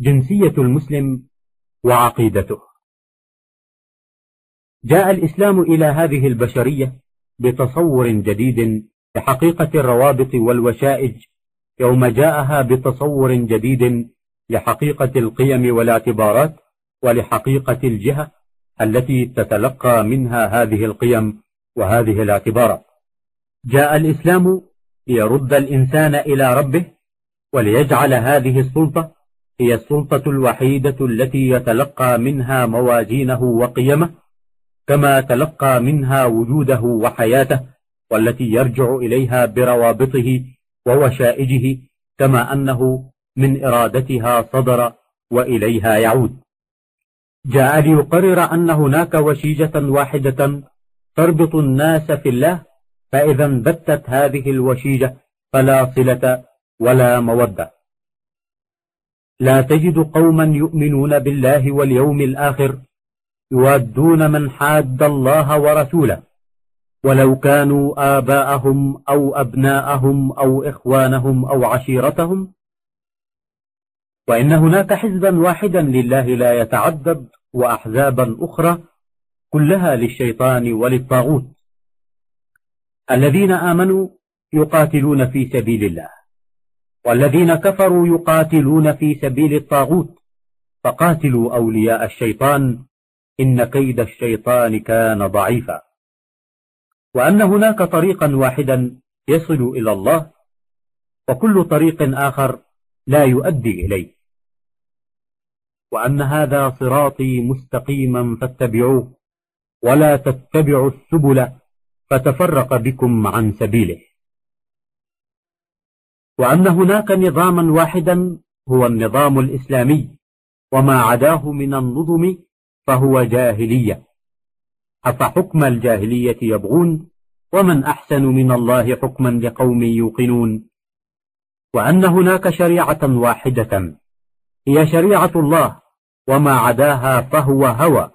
جنسية المسلم وعقيدته. جاء الإسلام إلى هذه البشرية بتصور جديد لحقيقة الروابط والوشائج يوم جاءها بتصور جديد لحقيقة القيم والاعتبارات ولحقيقة الجهة التي تتلقى منها هذه القيم وهذه الاعتبارات. جاء الإسلام ليرد الإنسان إلى ربه وليجعل هذه السلطة هي السلطة الوحيدة التي يتلقى منها موازينه وقيمه كما تلقى منها وجوده وحياته والتي يرجع إليها بروابطه ووشائجه كما أنه من إرادتها صدر وإليها يعود. جاء ليقرر أن هناك وشيجة واحدة تربط الناس في الله فإذا انبتت هذه الوشيجة فلا صلة ولا مودة. لا تجد قوما يؤمنون بالله واليوم الآخر يوادون من حاد الله ورسوله. ولو كانوا آباءهم أو أبناءهم أو إخوانهم أو عشيرتهم. وإن هناك حزبا واحدا لله لا يتعدد وأحزابا أخرى كلها للشيطان وللطاغوت. الذين آمنوا يقاتلون في سبيل الله. والذين كفروا يقاتلون في سبيل الطاغوت. فقاتلوا أولياء الشيطان إن كيد الشيطان كان ضعيفا. وأن هناك طريقا واحدا يصل إلى الله وكل طريق آخر لا يؤدي إليه. وأن هذا صراطي مستقيما فاتبعوه ولا تتبعوا السبل فتفرق بكم عن سبيله. وأن هناك نظاما واحدا هو النظام الإسلامي وما عداه من النظم فهو جاهلية. أفحكم الجاهلية يبغون؟ ومن أحسن من الله حكما لقوم يوقنون؟ وأن هناك شريعة واحدة هي شريعة الله وما عداها فهو هوى.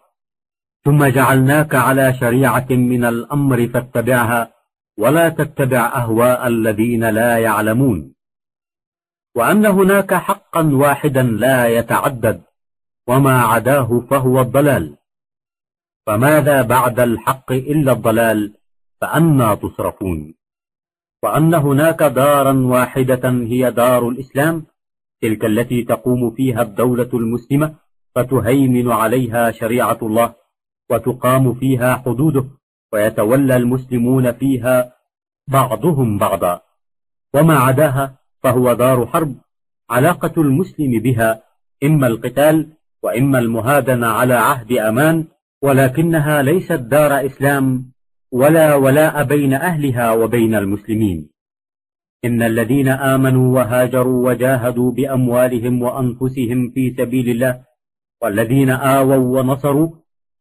ثم جعلناك على شريعة من الأمر فاتبعها ولا تتبع أهواء الذين لا يعلمون. وأن هناك حقا واحدا لا يتعدد وما عداه فهو الضلال. فماذا بعد الحق إلا الضلال؟ فأنا تصرفون. وأن هناك دارا واحدة هي دار الإسلام تلك التي تقوم فيها الدولة المسلمة فتهيمن عليها شريعة الله وتقام فيها حدوده ويتولى المسلمون فيها بعضهم بعضا. وما عداها فهو دار حرب. علاقة المسلم بها إما القتال وإما المهادنة على عهد أمان ولكنها ليست دار إسلام ولا ولاء بين أهلها وبين المسلمين. إن الذين آمنوا وهاجروا وجاهدوا بأموالهم وأنفسهم في سبيل الله والذين آووا ونصروا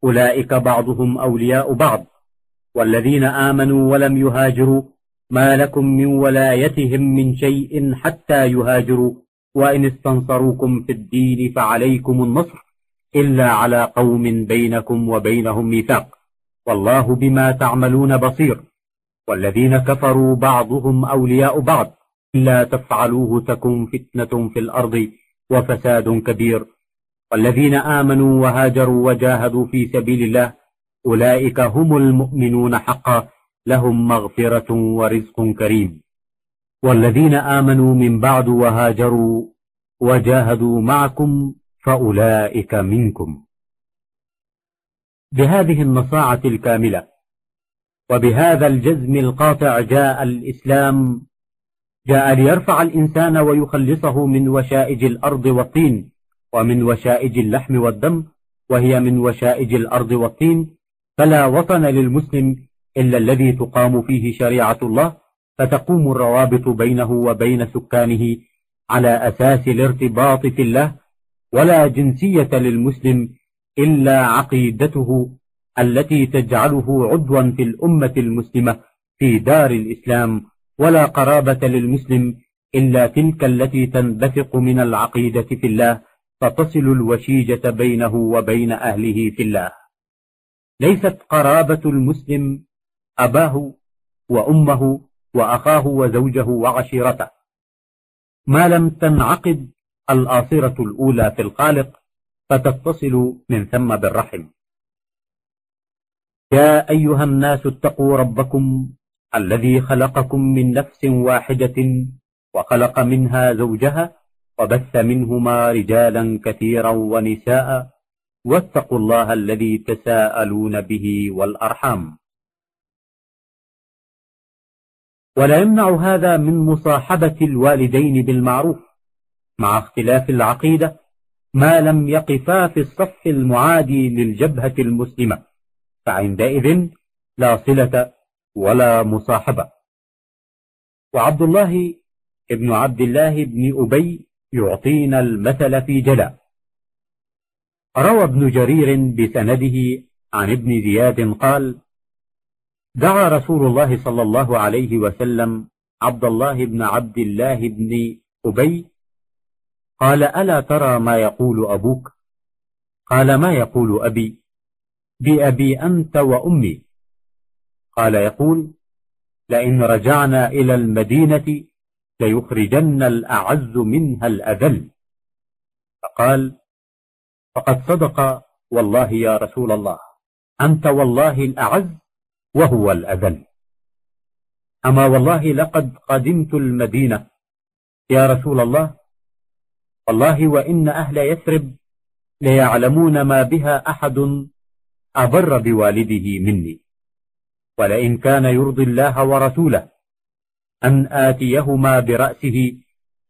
أولئك بعضهم أولياء بعض. والذين آمنوا ولم يهاجروا ما لكم من ولايتهم من شيء حتى يهاجروا وإن استنصروكم في الدين فعليكم النصر إلا على قوم بينكم وبينهم ميثاق. والله بما تعملون بصير. والذين كفروا بعضهم أولياء بعض. إلا تفعلوه تكن فتنة في الأرض وفساد كبير. والذين آمنوا وهاجروا وجاهدوا في سبيل الله أولئك هم المؤمنون حقا. لهم مغفرة ورزق كريم. والذين آمنوا من بعد وهاجروا وجاهدوا معكم فأولئك منكم. بهذه النصاعة الكاملة وبهذا الجزم القاطع جاء الإسلام جاء ليرفع الإنسان ويخلصه من وشائج الأرض والطين ومن وشائج اللحم والدم وهي من وشائج الأرض والطين. فلا وطن للمسلم إلا الذي تقام فيه شريعة الله فتقوم الروابط بينه وبين سكانه على أساس الارتباط في الله ولا جنسية للمسلم إلا عقيدته التي تجعله عضوا في الأمة المسلمة في دار الإسلام ولا قرابة للمسلم إلا تلك التي تنبثق من العقيدة في الله فتصل الوشيجة بينه وبين أهله في الله. ليست قرابة المسلم أباه وأمه وأخاه وزوجه وعشيرته. ما لم تنعقد الآصرة الأولى في الخالق فتتصل من ثم بالرحم. يا أيها الناس اتقوا ربكم الذي خلقكم من نفس واحدة وخلق منها زوجها وبث منهما رجالا كثيرا ونساء واتقوا الله الذي تساءلون به والأرحام. ولا يمنع هذا من مصاحبة الوالدين بالمعروف مع اختلاف العقيدة ما لم يقفا في الصف المعادي للجبهة المسلمة فعندئذ لا صلة ولا مصاحبة. وعبد الله ابن عبد الله بن أبي يعطينا المثل في جلا روى ابن جرير بسنده عن ابن زياد قال دعا رسول الله صلى الله عليه وسلم عبد الله بن عبد الله بن أبي قال ألا ترى ما يقول أبوك؟ قال ما يقول أبي؟ بأبي أنت وأمي. قال يقول لئن رجعنا إلى المدينة ليخرجن الأعز منها الأذل. فقال فقد صدق والله يا رسول الله أنت والله الأعز وهو الأذل. أما والله لقد قدمت المدينة. يا رسول الله والله وإن أهل يثرب ليعلمون ما بها أحد أبر بوالده مني. ولئن كان يرضي الله ورسوله أن آتيهما برأسه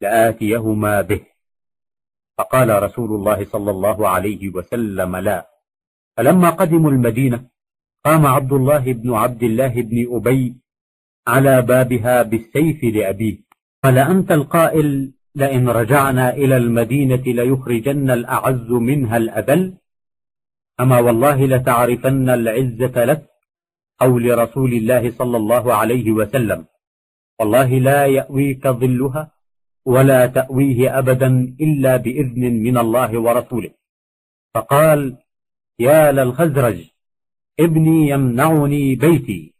لآتيهما به. فقال رسول الله صلى الله عليه وسلم لا. فلما قدموا المدينة قام عبد الله بن عبد الله بن أبي على بابها بالسيف لأبيه. قال أنت القائل لئن رجعنا إلى المدينة ليخرجن الأعز منها الأذل. أما والله لتعرفن العزة لك أو لرسول الله صلى الله عليه وسلم. والله لا يأويك ظلها ولا تأويه أبدا إلا بإذن من الله ورسوله. فقال يا للخزرج ابني يمنعني بيتي.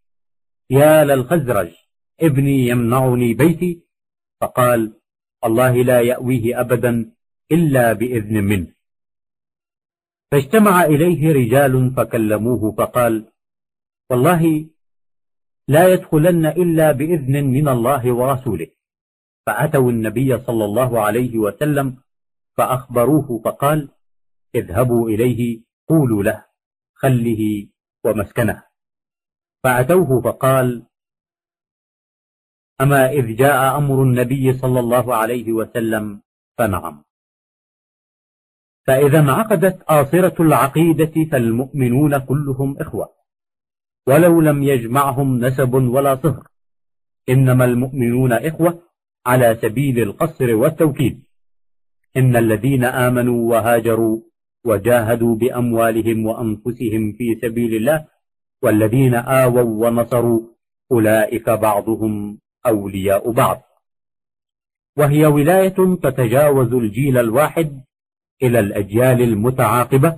يا للخزرج ابني يمنعني بيتي. فقال الله لا يأويه أبدا إلا بإذن منه. فاجتمع إليه رجال فكلموه فقال والله لا يدخلن إلا بإذن من الله ورسوله. فأتوا النبي صلى الله عليه وسلم فأخبروه فقال اذهبوا إليه قولوا له خله ومسكنه. فأتوه فقال أما إذ جاء أمر النبي صلى الله عليه وسلم فنعم. فإذا انعقدت آصرة العقيدة فالمؤمنون كلهم إخوة ولو لم يجمعهم نسب ولا صهر إنما المؤمنون إخوة على سبيل القصر والتوكيد. إن الذين آمنوا وهاجروا وجاهدوا بأموالهم وأنفسهم في سبيل الله والذين آووا ونصروا أولئك بعضهم أولياء بعض. وهي ولاية تتجاوز الجيل الواحد إلى الأجيال المتعاقبة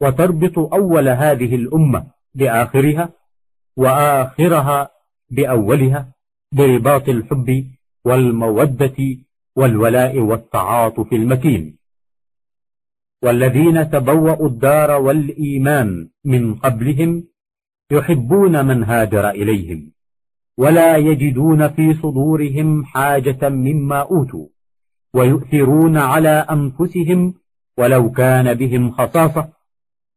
وتربط أول هذه الأمة بآخرها وآخرها بأولها برباط الحب والمودة والولاء والتعاطف المتين والذين تبوأوا الدار والإيمان من قبلهم يحبون من هاجر إليهم ولا يجدون في صدورهم حاجة مما أوتوا ويؤثرون على أنفسهم ولو كان بهم خصاصة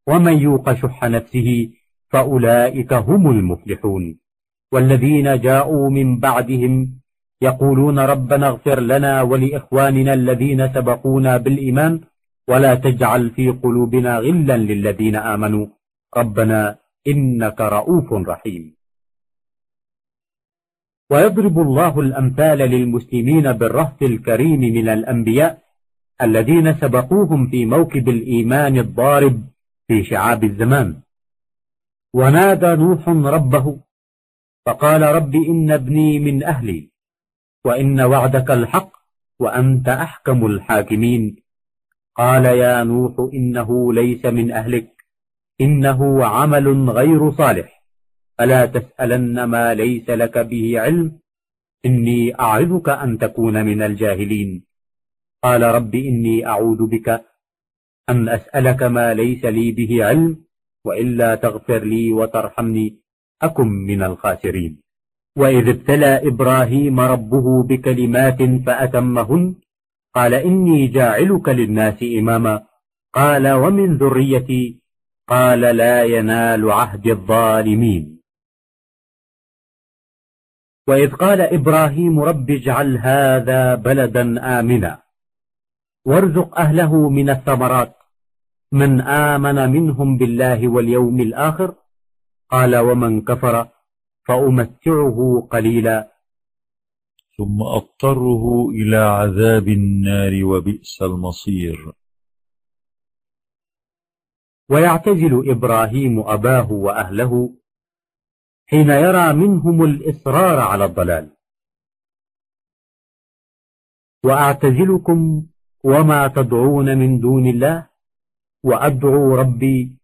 ومن يوق شح نفسه فأولئك هم المفلحون. والذين جاءوا من بعدهم يقولون ربنا اغفر لنا ولإخواننا الذين سبقونا بالإيمان ولا تجعل في قلوبنا غلا للذين آمنوا. ربنا إنك رؤوف رحيم. ويضرب الله الأمثال للمسلمين بالرهط الكريم من الأنبياء الذين سبقوهم في موكب الإيمان الضارب في شعاب الزمان. ونادى نوح ربه فقال رب إن ابني من أهلي وإن وعدك الحق وأنت أحكم الحاكمين. قال يا نوح إنه ليس من أهلك إنه عمل غير صالح. فلا تسألن ما ليس لك به علم؟ إني أعظك أن تكون من الجاهلين. قال رب إني أعوذ بك أن أسألك ما ليس لي به علم وإلا تغفر لي وترحمني أكن من الخاسرين. وإذ ابتلى إبراهيم ربه بكلمات فأتمهن قال إني جاعلك للناس إماما. قال ومن ذريتي؟ قال لا ينال عهد الظالمين. وإذ قال إبراهيم رب اجعل هذا بلدا آمنا. وارزق أهله من الثمرات. من آمن منهم بالله واليوم الآخر. قال ومن كفر فأمتعه قليلا. ثم أضطره إلى عذاب النار وبئس المصير. ويعتزل إبراهيم أباه وأهله حين يرى منهم الإصرار على الضلال. وأعتزلكم وما تدعون من دون الله وأدعو ربي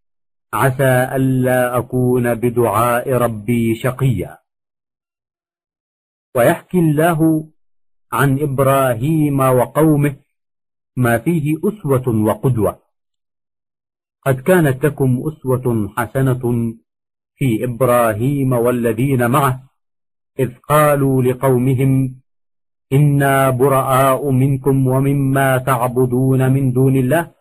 عسى ألا أكون بدعاء ربي شقيا. ويحكي الله عن إبراهيم وقومه ما فيه أسوة وقدوة. قد كانت لكم أسوة حسنة في إبراهيم والذين معه إذ قالوا لقومهم إنا براء منكم ومما تعبدون من دون الله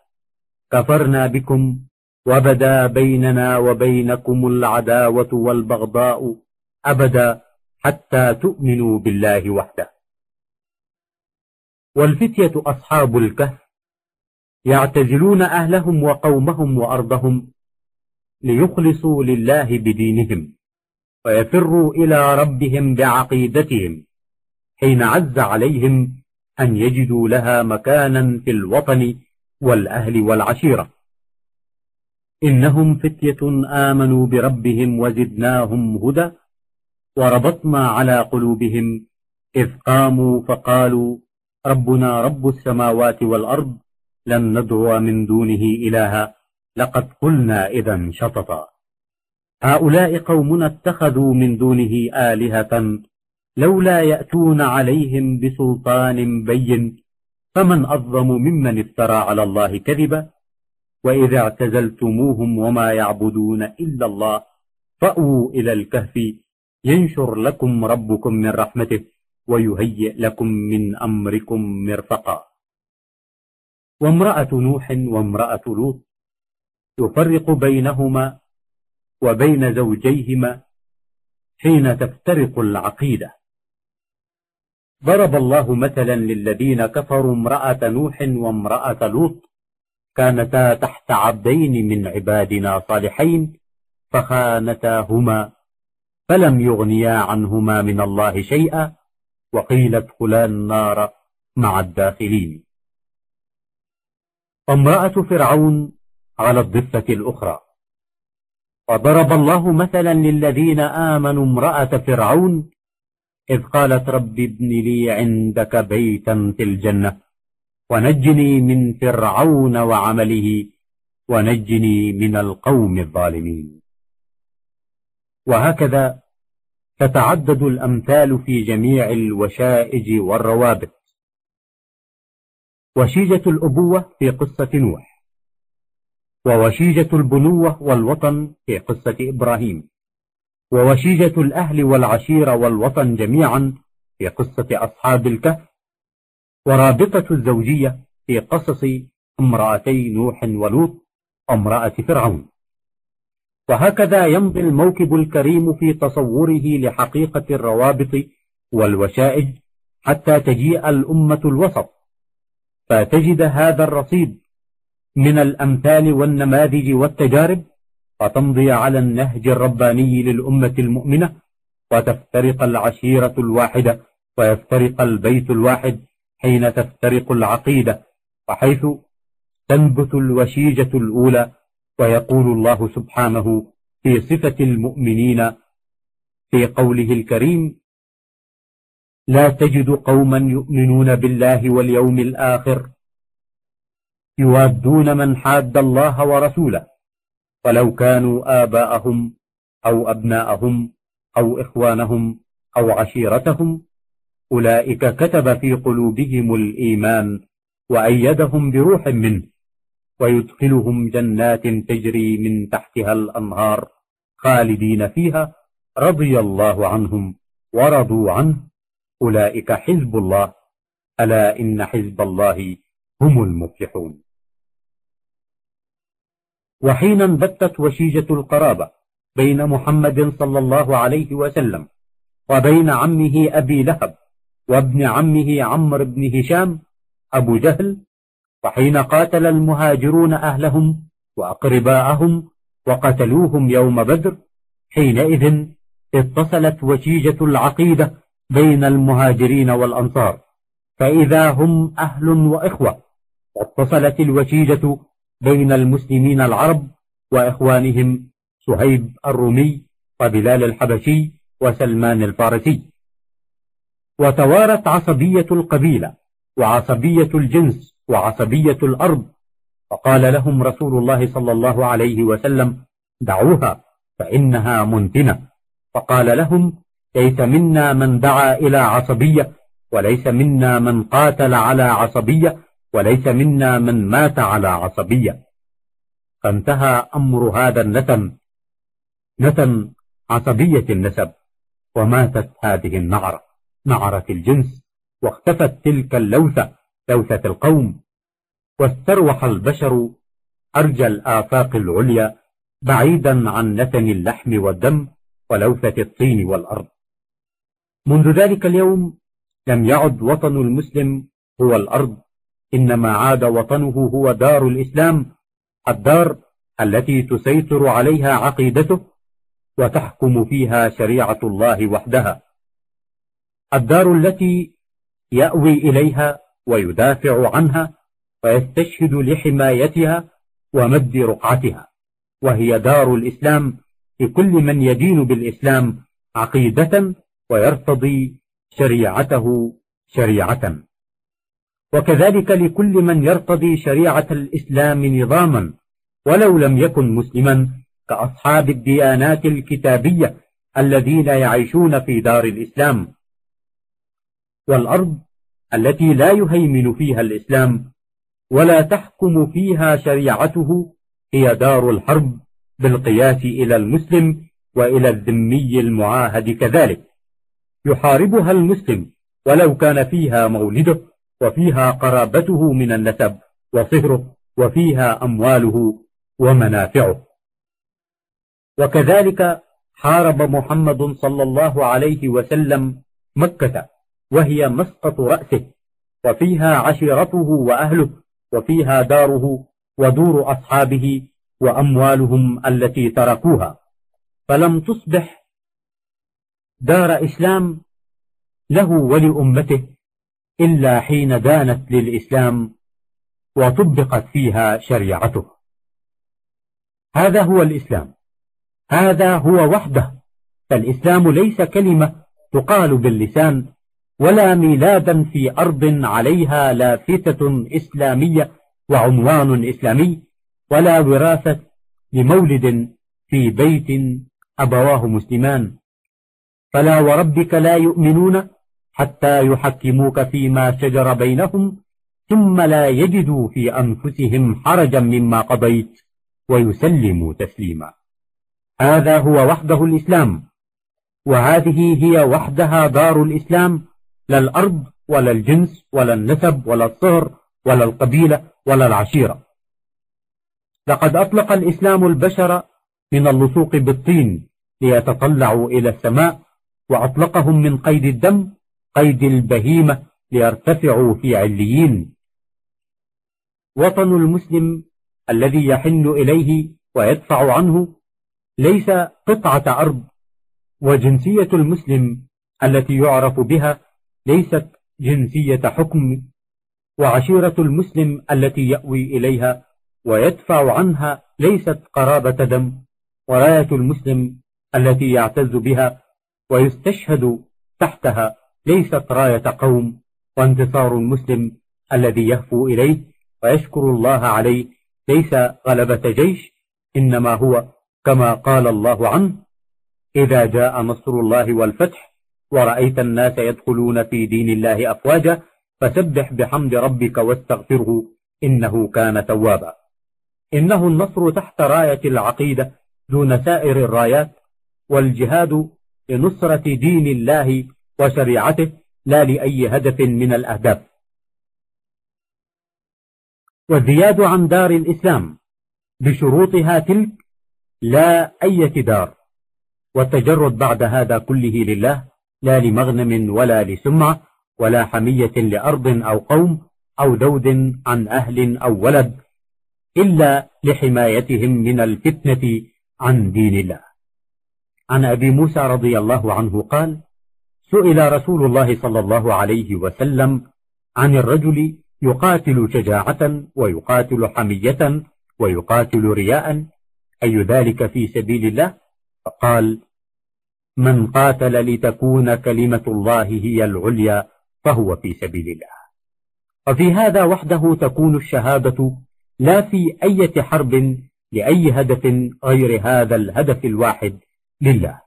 كفرنا بكم وبدا بيننا وبينكم العداوة والبغضاء أبدا. حتى تؤمنوا بالله وحده. والفتية أصحاب الكهف يعتزلون أهلهم وقومهم وأرضهم ليخلصوا لله بدينهم ويفروا إلى ربهم بعقيدتهم حين عز عليهم أن يجدوا لها مكانا في الوطن والأهل والعشيرة. إنهم فتية آمنوا بربهم وزدناهم هدى وربطنا على قلوبهم. إذ قاموا فقالوا ربنا رب السماوات والأرض لن ندعو من دونه إلها. لقد قلنا إذا شططا. هؤلاء قومنا اتخذوا من دونه آلهة لولا يأتون عليهم بسلطان بين فمن أظلم ممن افترى على الله كذبا. وإذا اعتزلتموهم وما يعبدون إلا الله فأووا إلى الكهف. ينشر لكم ربكم من رحمته ويهيئ لكم من أمركم مرفقا. وامرأة نوح وامرأة لوط يفرق بينهما وبين زوجيهما حين تفترق العقيدة. ضرب الله مثلا للذين كفروا امرأة نوح وامرأة لوط كانتا تحت عبدين من عبادنا صالحين فخانتاهما. فلم يغنيا عنهما من الله شيئا وقيل ادخلا النار مع الداخلين. امرأة فرعون على الضفة الأخرى. وضرب الله مثلا للذين آمنوا امرأة فرعون إذ قالت رب ابن لي عندك بيتا في الجنة ونجني من فرعون وعمله ونجني من القوم الظالمين. وهكذا تتعدد الأمثال في جميع الوشائج والروابط. وشيجة الأبوة في قصة نوح. ووشيجة البنوة والوطن في قصة إبراهيم. ووشيجة الأهل والعشيرة والوطن جميعا في قصة أصحاب الكهف. ورابطة الزوجية في قصص امرأتي نوح ولوط امرأة فرعون. وهكذا يمضي الموكب الكريم في تصوره لحقيقة الروابط والوشائج حتى تجيء الأمة الوسط فتجد هذا الرصيد من الأمثال والنماذج والتجارب فتمضي على النهج الرباني للأمة المؤمنة وتفترق العشيرة الواحدة ويفترق البيت الواحد حين تفترق العقيدة وحيث تنبت الوشيجة الأولى ويقول الله سبحانه في صفة المؤمنين في قوله الكريم لا تجد قوما يؤمنون بالله واليوم الآخر يوادون من حاد الله ورسوله ولو كانوا آباءهم أو أبناءهم أو إخوانهم أو عشيرتهم أولئك كتب في قلوبهم الإيمان وأيدهم بروح منه. ويدخلهم جنات تجري من تحتها الأنهار خالدين فيها رضي الله عنهم ورضوا عنه. أولئك حزب الله. ألا إن حزب الله هم المفلحون. وحين انبتت وشيجة القرابة بين محمد صلى الله عليه وسلم وبين عمه أبي لهب وابن عمه عمرو بن هشام أبو جهل وحين قاتل المهاجرون أهلهم وأقرباءهم وقتلوهم يوم بدر حينئذ اتصلت وشيجة العقيدة بين المهاجرين والأنصار. فإذا هم أهل وإخوة واتصلت الوشيجة بين المسلمين العرب وإخوانهم سهيب الرومي وبلال الحبشي وسلمان الفارسي. وتوارت عصبية القبيلة وعصبية الجنس وعصبية الأرض. فقال لهم رسول الله صلى الله عليه وسلم دعوها فإنها منتنة. فقال لهم ليس منا من دعا إلى عصبية وليس منا من قاتل على عصبية وليس منا من مات على عصبية. فانتهى أمر هذا النتن نتن عصبية النسب وماتت هذه النعرة نعرة الجنس واختفت تلك اللوثة لوثة القوم واستروح البشر أرجى الآفاق العليا بعيدا عن نتن اللحم والدم ولوثة الطين والأرض. منذ ذلك اليوم لم يعد وطن المسلم هو الأرض إنما عاد وطنه هو دار الإسلام الدار التي تسيطر عليها عقيدته وتحكم فيها شريعة الله وحدها. الدار التي يأوي إليها ويدافع عنها ويستشهد لحمايتها ومد رقعتها. وهي دار الإسلام لكل من يدين بالإسلام عقيدة ويرتضي شريعته شريعة. وكذلك لكل من يرتضي شريعة الإسلام نظاما ولو لم يكن مسلما كأصحاب الديانات الكتابية الذين يعيشون في دار الإسلام. والأرض التي لا يهيمن فيها الإسلام ولا تحكم فيها شريعته هي دار الحرب بالقياس إلى المسلم وإلى الذمي المعاهد كذلك. يحاربها المسلم ولو كان فيها مولده وفيها قرابته من النسب وصهره وفيها أمواله ومنافعه. وكذلك حارب محمد صلى الله عليه وسلم مكة. وهي مسقط رأسه وفيها عشيرته وأهله وفيها داره ودور أصحابه وأموالهم التي تركوها. فلم تصبح دار إسلام له ولأمته إلا حين دانت للإسلام وطبقت فيها شريعته. هذا هو الإسلام. هذا هو وحده. فالإسلام ليس كلمة تقال باللسان ولا ميلادا في أرض عليها لافتة إسلامية وعنوان إسلامي ولا وراثة لمولد في بيت أبواه مسلمان. فلا وربك لا يؤمنون حتى يحكموك فيما شجر بينهم ثم لا يجدوا في أنفسهم حرجا مما قضيت ويسلموا تسليما. هذا هو وحده الإسلام وهذه هي وحدها دار الإسلام لا الأرض ولا الجنس ولا النسب ولا الصهر ولا القبيلة ولا العشيرة. لقد أطلق الإسلام البشر من اللصوق بالطين ليتطلعوا إلى السماء وأطلقهم من قيد الدم قيد البهيمة ليرتفعوا في عليين. وطن المسلم الذي يحن إليه ويدفع عنه ليس قطعة أرض وجنسية المسلم التي يعرف بها ليست جنسية حكم وعشيرة المسلم التي يأوي إليها ويدفع عنها ليست قرابة دم وراية المسلم التي يعتز بها ويستشهد تحتها ليست راية قوم وانتصار المسلم الذي يهفو إليه ويشكر الله عليه. ليس غلبة جيش إنما هو كما قال الله عنه إذا جاء نصر الله والفتح ورأيت الناس يدخلون في دين الله أفواجا فسبح بحمد ربك واستغفره إنه كان توابا. إنه النصر تحت راية العقيدة دون سائر الرايات والجهاد لنصرة دين الله وشريعته لا لأي هدف من الأهداف. والزياد عن دار الإسلام بشروطها تلك لا أية دار والتجرد بعد هذا كله لله لا لمغنم ولا لسمعة ولا حمية لأرض أو قوم أو دود عن أهل أو ولد إلا لحمايتهم من الفتنة عن دين الله. عن أبي موسى رضي الله عنه قال سئل رسول الله صلى الله عليه وسلم عن الرجل يقاتل شجاعة ويقاتل حمية ويقاتل رياء أي ذلك في سبيل الله؟ فقال من قاتل لتكون كلمة الله هي العليا فهو في سبيل الله. وفي هذا وحده تكون الشهادة لا في أي حرب لأي هدف غير هذا الهدف الواحد لله.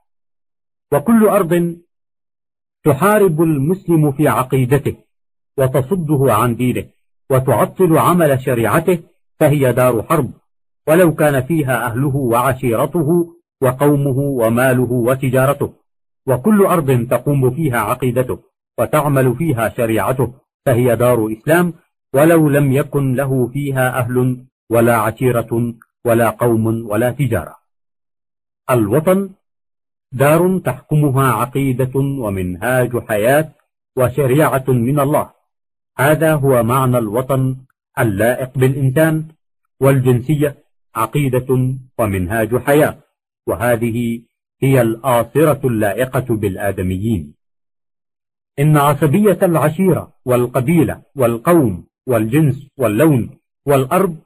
وكل أرض تحارب المسلم في عقيدته وتصده عن دينه وتعطل عمل شريعته فهي دار حرب. ولو كان فيها أهله وعشيرته وقومه وماله وتجارته وكل أرض تقوم فيها عقيدته وتعمل فيها شريعته فهي دار إسلام ولو لم يكن له فيها أهل ولا عشيرة ولا قوم ولا تجارة. الوطن دار تحكمها عقيدة ومنهاج حياة وشريعة من الله. هذا هو معنى الوطن اللائق بالإنسان والجنسية عقيدة ومنهاج حياة. وهذه هي الآصرة اللائقة بالآدميين. إن عصبية العشيرة والقبيلة والقوم والجنس واللون والأرض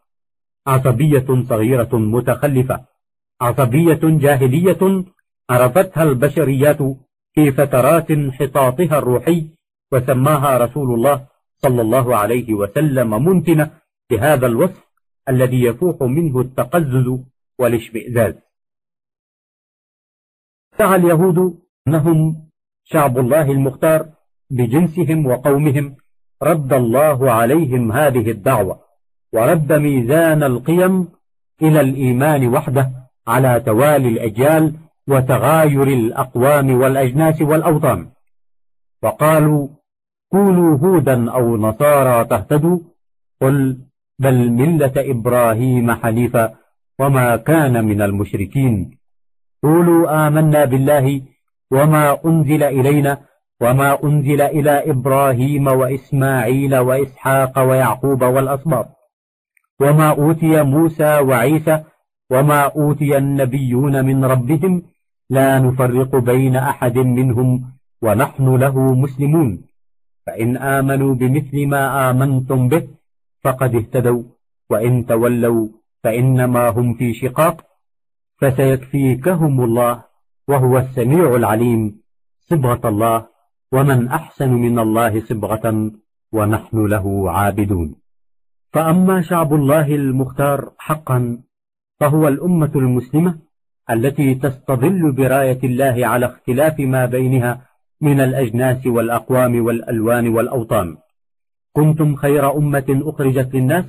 عصبية صغيرة متخلفة عصبية جاهلية عرفتها البشريات في فترات انحطاطها الروحي وسماها رسول الله صلى الله عليه وسلم منتنة بهذا الوصف الذي يفوح منه التقزز والاشمئزاز دعا اليهود أنهم شعب الله المختار بجنسهم وقومهم رد الله عليهم هذه الدعوة ورد ميزان القيم إلى الإيمان وحده على توالي الأجيال وتغاير الأقوام والأجناس والأوطان. وقالوا كونوا هودا أو نصارى تهتدوا قل بل ملة إبراهيم حنيفا وما كان من المشركين. قولوا آمنا بالله وما أنزل إلينا وما أنزل إلى إبراهيم وإسماعيل وإسحاق ويعقوب والأصباط وما أوتي موسى وعيسى وما أوتي النبيون من ربهم لا نفرق بين أحد منهم ونحن له مسلمون. فإن آمنوا بمثل ما آمنتم به فقد اهتدوا وإن تولوا فإنما هم في شقاق. فسيكفيكهم الله وهو السميع العليم صبغة الله ومن أحسن من الله صبغة ونحن له عابدون. فأما شعب الله المختار حقا فهو الأمة المسلمة التي تستظل براية الله على اختلاف ما بينها من الأجناس والأقوام والألوان والأوطان. كنتم خير أمة أخرجت للناس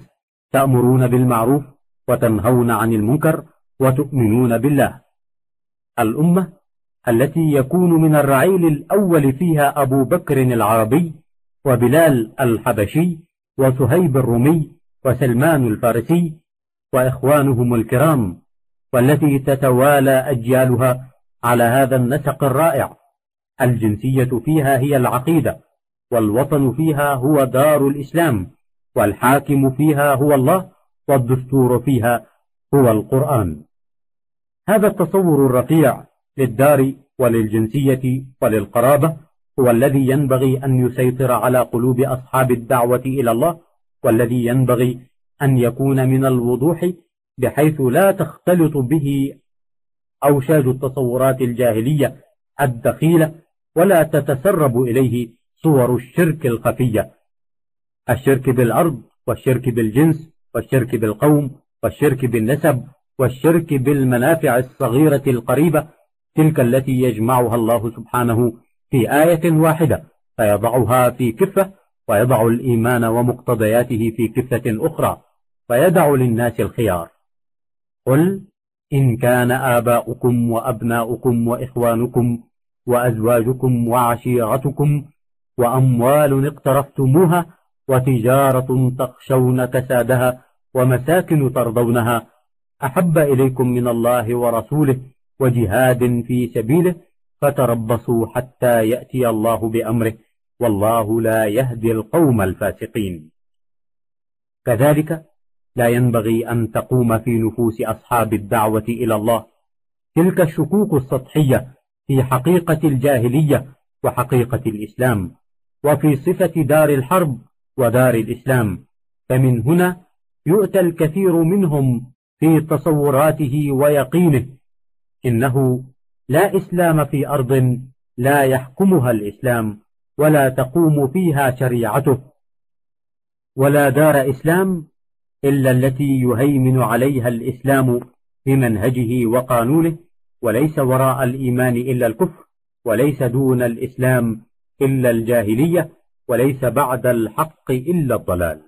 تأمرون بالمعروف وتنهون عن المنكر وتؤمنون بالله. الأمة التي يكون من الرعيل الأول فيها أبو بكر العربي وبلال الحبشي وسهيب الرومي وسلمان الفارسي وإخوانهم الكرام والتي تتوالى أجيالها على هذا النسق الرائع. الجنسية فيها هي العقيدة والوطن فيها هو دار الإسلام والحاكم فيها هو الله والدستور فيها هو القرآن. هذا التصور الرفيع للدار وللجنسية وللقرابة هو الذي ينبغي أن يسيطر على قلوب أصحاب الدعوة إلى الله والذي ينبغي أن يكون من الوضوح بحيث لا تختلط به أوشاج التصورات الجاهلية الدخيلة ولا تتسرب إليه صور الشرك الخفية. الشرك بالأرض والشرك بالجنس والشرك بالقوم والشرك بالنسب والشرك بالمنافع الصغيرة القريبة تلك التي يجمعها الله سبحانه في آية واحدة فيضعها في كفة ويضع الإيمان ومقتضياته في كفة أخرى فيدع للناس الخيار. قل إن كان آباؤكم وأبناؤكم وإخوانكم وأزواجكم وعشيرتكم وأموال اقترفتموها وتجارة تخشون كسادها ومساكن ترضونها أحب إليكم من الله ورسوله وجهاد في سبيله فتربصوا حتى يأتي الله بأمره والله لا يهدي القوم الفاسقين. كذلك لا ينبغي أن تقوم في نفوس أصحاب الدعوة إلى الله. تلك الشكوك السطحية في حقيقة الجاهلية وحقيقة الإسلام وفي صفة دار الحرب ودار الإسلام. فمن هنا يؤتى الكثير منهم في تصوراته ويقينه. إنه لا إسلام في أرض لا يحكمها الإسلام ولا تقوم فيها شريعته. ولا دار إسلام إلا التي يهيمن عليها الإسلام بمنهجه وقانونه وليس وراء الإيمان إلا الكفر وليس دون الإسلام إلا الجاهلية وليس بعد الحق إلا الضلال.